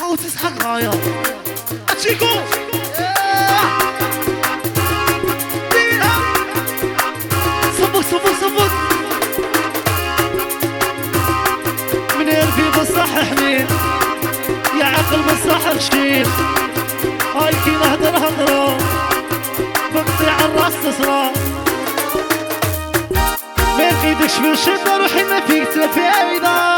عاود تتغير اتشيكو صبوك صبوك صبوك من يرفي بصح حنين يا عقل بصح رشيد. هاي كي نهضر هضره بقطيع الراس تصرى ما يقيدكش من الشده ما فيك تفايده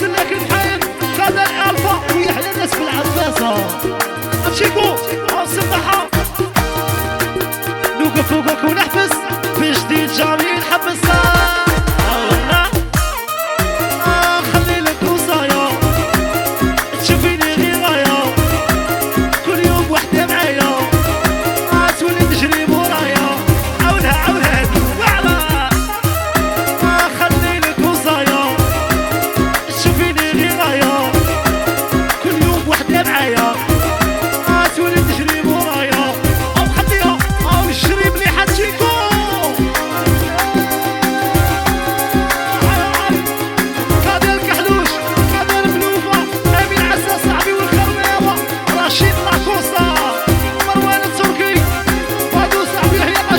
يسميك محايد قادر الفا ويحلى الناس بالعباسه شيكو أو سماحه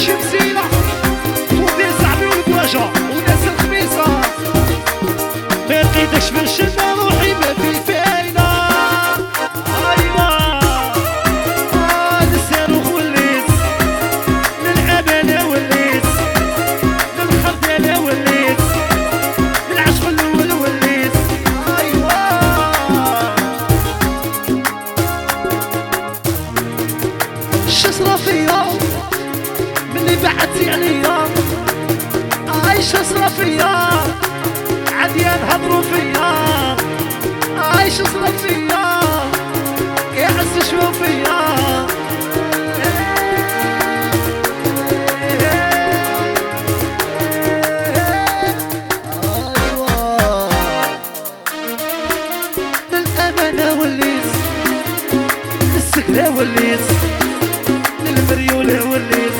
ماشي بزينة. ودي صاحبي والبواجة وناس ما لقيتكش في الشتا روحي ما في فايدة أيوا للصاروخ وليت للأب أنا وليت. للخرد أنا وليت. للعشق الأول وليت. أيوا فيا. اللي بعتي يعني عليا عايشة صرفية. عديان هضروا فيا عايشة صرفية. يعز شوفيا أيوة. والليس للسكرة والليس للمريولة والليس.